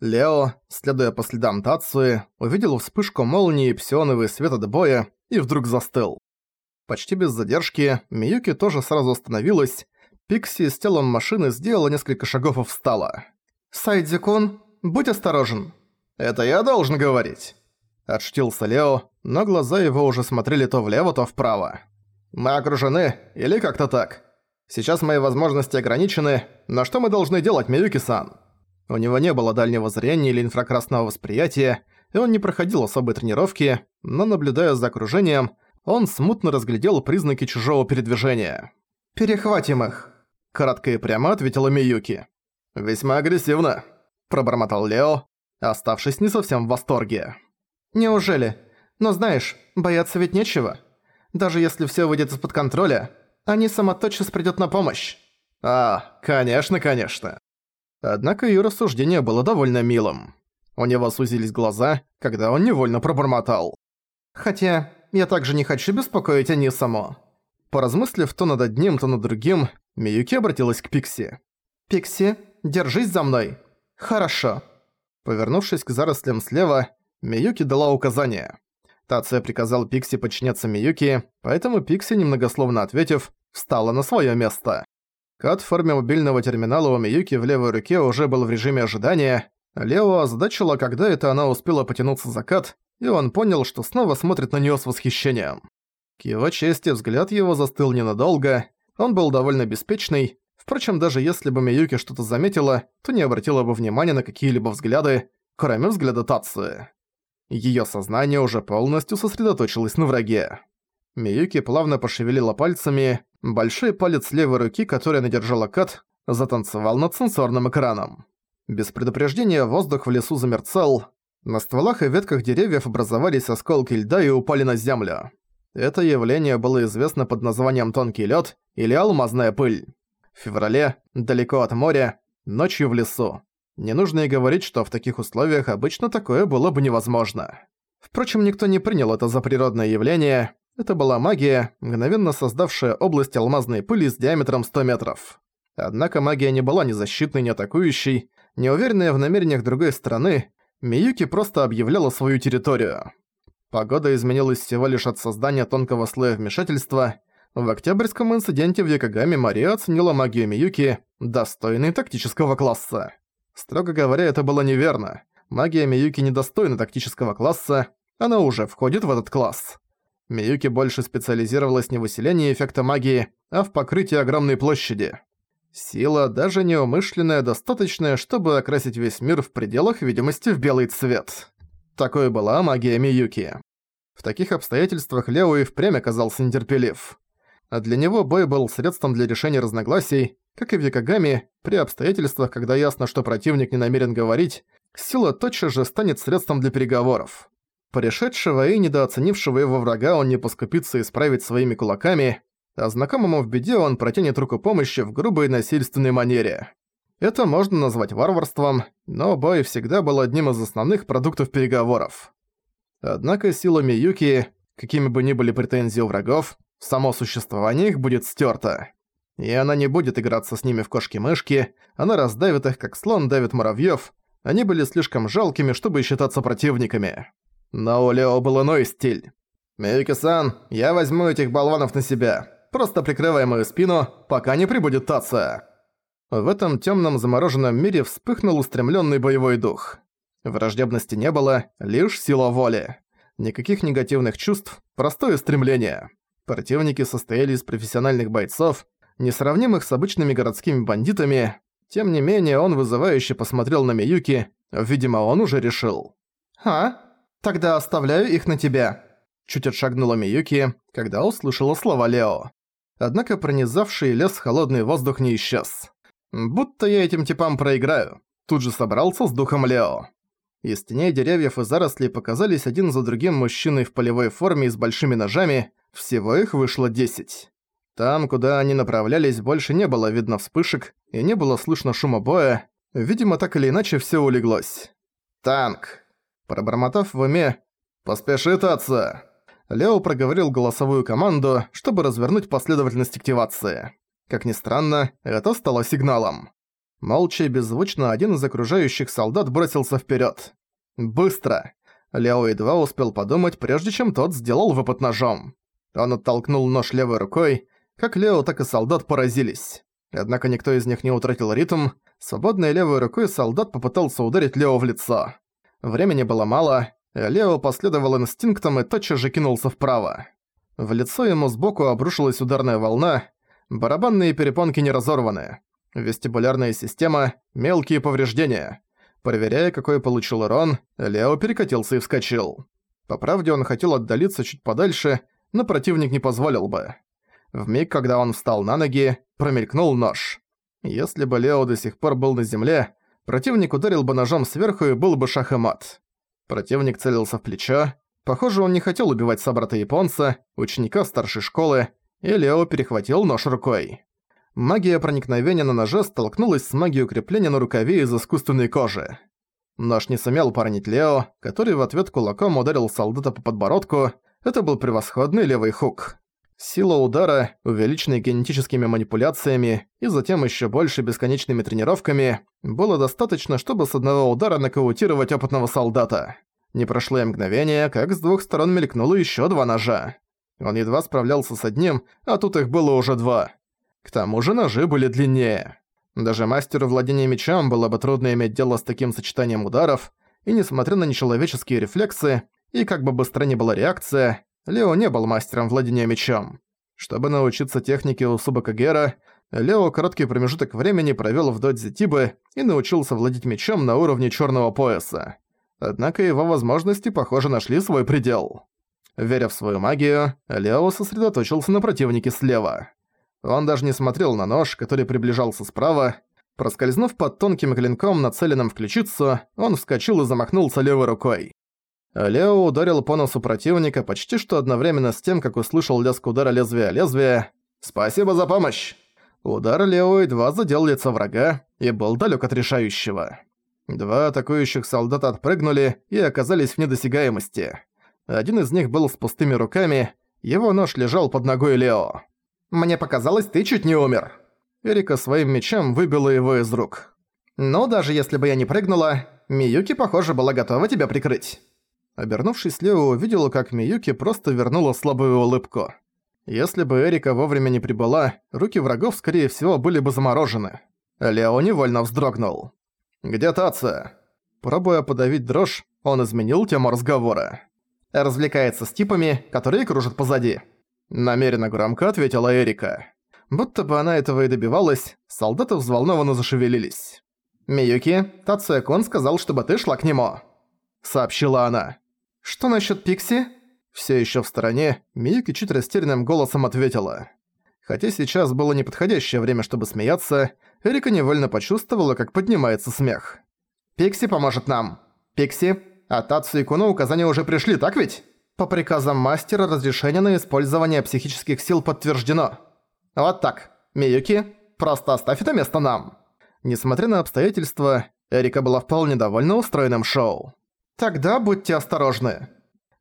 Лео, следуя по следам Тацуи, увидел вспышку молнии и псионовый свет от боя и вдруг застыл. Почти без задержки Миюки тоже сразу остановилась. Пикси с телом машины сделала несколько шагов и встала. «Сайдзикун, будь осторожен». «Это я должен говорить?» Отштился Лео, но глаза его уже смотрели то влево, то вправо. «Мы окружены, или как-то так. Сейчас мои возможности ограничены, но что мы должны делать, Миюки-сан?» У него не было дальнего зрения или инфракрасного восприятия, и он не проходил особой тренировки, но, наблюдая за окружением, он смутно разглядел признаки чужого передвижения. «Перехватим их!» – кратко и прямо ответила Миюки. «Весьма агрессивно», – пробормотал Лео, оставшись не совсем в восторге. «Неужели? Но знаешь, бояться ведь нечего. Даже если всё выйдет из-под контроля, они сама тотчас придёт на помощь». «А, конечно, конечно». Однако её рассуждение было довольно милым. У него сузились глаза, когда он невольно пробормотал. «Хотя я также не хочу беспокоить Ани само». Поразмыслив то над одним, то над другим, Миюки обратилась к Пикси. «Пикси, держись за мной». «Хорошо». Повернувшись к зарослям слева, Миюки дала указание. Тация приказал Пикси подчиняться Миюки, поэтому Пикси, немногословно ответив, встала на своё место. Кат в форме мобильного терминала у Миюки в левой руке уже был в режиме ожидания. Лео озадачила, когда это она успела потянуться за Кат, и он понял, что снова смотрит на неё с восхищением. К его чести взгляд его застыл ненадолго, он был довольно беспечный, впрочем, даже если бы Миюки что-то заметила, то не обратила бы внимания на какие-либо взгляды, кроме взгляда Тации. Её сознание уже полностью сосредоточилось на враге. Миюки плавно пошевелила пальцами, большой палец левой руки, который она держала Кат, затанцевал над сенсорным экраном. Без предупреждения воздух в лесу замерцал, на стволах и ветках деревьев образовались осколки льда и упали на землю. Это явление было известно под названием «тонкий лед» или «алмазная пыль». В феврале, далеко от моря, ночью в лесу. Не нужно и говорить, что в таких условиях обычно такое было бы невозможно. Впрочем, никто не принял это за природное явление, это была магия, мгновенно создавшая область алмазной пыли с диаметром 100 метров. Однако магия не была ни защитной, ни атакующей, неуверенная в намерениях другой стороны, Миюки просто объявляла свою территорию. Погода изменилась всего лишь от создания тонкого слоя вмешательства. В октябрьском инциденте в Якогаме Мария оценила магию Миюки, достойной тактического класса. Строго говоря, это было неверно. Магия Миюки недостойна тактического класса, она уже входит в этот класс. Миюки больше специализировалась не в усилении эффекта магии, а в покрытии огромной площади. Сила, даже неумышленная, достаточная, чтобы окрасить весь мир в пределах видимости в белый цвет. Такой была магия Миюки. В таких обстоятельствах Лео и впрямь оказался нетерпелив. А для него бой был средством для решения разногласий, как и в Якогаме, при обстоятельствах, когда ясно, что противник не намерен говорить, сила тотчас же станет средством для переговоров. Порешедшего и недооценившего его врага он не поскупится исправить своими кулаками, а знакомому в беде он протянет руку помощи в грубой насильственной манере. Это можно назвать варварством, но бой всегда был одним из основных продуктов переговоров. Однако сила Миюки, какими бы ни были претензии у врагов, само существование их будет стёрто. И она не будет играться с ними в кошки-мышки, она раздавит их, как слон давит муравьёв, они были слишком жалкими, чтобы считаться противниками. Но Лео был иной стиль. «Миюки-сан, я возьму этих болванов на себя. Просто прикрывай мою спину, пока не прибудет Тация». В этом тёмном замороженном мире вспыхнул устремлённый боевой дух. Враждебности не было, лишь сила воли. Никаких негативных чувств, простое стремление. Противники состояли из профессиональных бойцов, несравнимых с обычными городскими бандитами. Тем не менее, он вызывающе посмотрел на Миюки, видимо, он уже решил. «А?» «Тогда оставляю их на тебя», — чуть отшагнула Миюки, когда услышала слова Лео. Однако пронизавший лес холодный воздух не исчез. «Будто я этим типам проиграю», — тут же собрался с духом Лео. Из теней деревьев и зарослей показались один за другим мужчины в полевой форме и с большими ножами, всего их вышло десять. Там, куда они направлялись, больше не было видно вспышек и не было слышно шума боя, видимо, так или иначе все улеглось. «Танк», Пробормотав в уме «Поспеши, Татса!», Лео проговорил голосовую команду, чтобы развернуть последовательность активации. Как ни странно, это стало сигналом. Молча и беззвучно один из окружающих солдат бросился вперед. Быстро! Лео едва успел подумать, прежде чем тот сделал выпад ножом. Он оттолкнул нож левой рукой, как Лео, так и солдат поразились. Однако никто из них не утратил ритм. Свободной левой рукой солдат попытался ударить Лео в лицо. Времени было мало, Лео последовал инстинктам и тотчас же кинулся вправо. В лицо ему сбоку обрушилась ударная волна, барабанные перепонки не разорваны. Вестибулярная система – мелкие повреждения. Проверяя, какой получил урон, Лео перекатился и вскочил. По правде он хотел отдалиться чуть подальше, но противник не позволил бы. В миг, когда он встал на ноги, промелькнул нож. Если бы Лео до сих пор был на земле, противник ударил бы ножом сверху и был бы шах и мат. Противник целился в плечо. Похоже, он не хотел убивать собрата-японца, ученика старшей школы, и Лео перехватил нож рукой. Магия проникновения на ноже столкнулась с магией укрепления на рукаве из искусственной кожи. Нож не сумел поранить Лео, который в ответ кулаком ударил солдата по подбородку. Это был превосходный левый хук. Сила удара, увеличенная генетическими манипуляциями и затем еще больше бесконечными тренировками, было достаточно, чтобы с одного удара нокаутировать опытного солдата. Не прошло и мгновение, как с двух сторон мелькнуло еще два ножа. Он едва справлялся с одним, а тут их было уже два. К тому же ножи были длиннее. Даже мастеру владения мечом было бы трудно иметь дело с таким сочетанием ударов, и несмотря на нечеловеческие рефлексы, и как бы быстро ни была реакция, Лео не был мастером владения мечом. Чтобы научиться технике у Субакагера, Лео короткий промежуток времени провёл в Додзи Тибы и научился владеть мечом на уровне чёрного пояса. Однако его возможности, похоже, нашли свой предел. Веря в свою магию, Лео сосредоточился на противнике слева. Он даже не смотрел на нож, который приближался справа. Проскользнув под тонким клинком, нацеленным в ключицу, он вскочил и замахнулся левой рукой. Лео ударил по носу противника почти что одновременно с тем, как услышал лязг удара лезвия лезвия. «Спасибо за помощь!» Удар Лео едва задел лицо врага и был далек от решающего. Два атакующих солдата отпрыгнули и оказались в недосягаемости. Один из них был с пустыми руками, его нож лежал под ногой Лео. «Мне показалось, ты чуть не умер». Эрика своим мечом выбила его из рук. «Но даже если бы я не прыгнула, Миюки, похоже, была готова тебя прикрыть». Обернувшись, Лео увидела, как Миюки просто вернула слабую улыбку. Если бы Эрика вовремя не прибыла, руки врагов, скорее всего, были бы заморожены. Лео невольно вздрогнул. «Где Тация?» Пробуя подавить дрожь, он изменил тему разговора. «Развлекается с типами, которые кружат позади». Намеренно громко ответила Эрика. Будто бы она этого и добивалась, солдаты взволнованно зашевелились. «Миюки, Тация-кун сказал, чтобы ты шла к нему», — сообщила она. «Что насчет Пикси?» Все еще в стороне, Миюки чуть растерянным голосом ответила. Хотя сейчас было неподходящее время, чтобы смеяться, Эрика невольно почувствовала, как поднимается смех. «Пикси поможет нам. Пикси, а Татсу и Куно указания уже пришли, так ведь?» По приказам мастера разрешение на использование психических сил подтверждено. Вот так. Миюки, просто оставь это место нам. Несмотря на обстоятельства, Эрика была вполне довольна устроенным шоу. «Тогда будьте осторожны».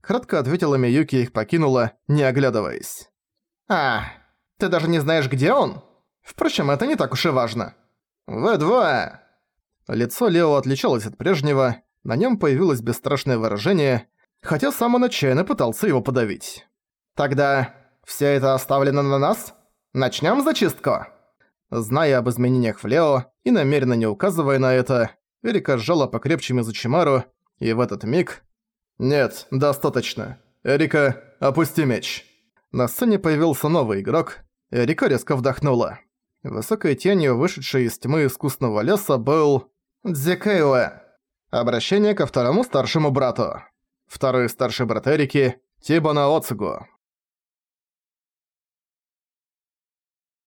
Кратко ответила Миюки и их покинула, не оглядываясь. «А, ты даже не знаешь, где он? Впрочем, это не так уж и важно». «Вы двое!» Лицо Лео отличалось от прежнего, на нем появилось бесстрашное выражение, хотя сам он отчаянно пытался его подавить. «Тогда все это оставлено на нас? Начнем зачистку?» Зная об изменениях в Лео и намеренно не указывая на это, Эрика сжала покрепче Мизучимару и в этот миг... «Нет, достаточно. Эрика, опусти меч». На сцене появился новый игрок. Эрика резко вдохнула. Высокой тенью, вышедшей из тьмы искусственного леса, был... Дзекэуэ. Обращение ко второму старшему брату. Второй старший брат Эрики – Тибана Оцугу.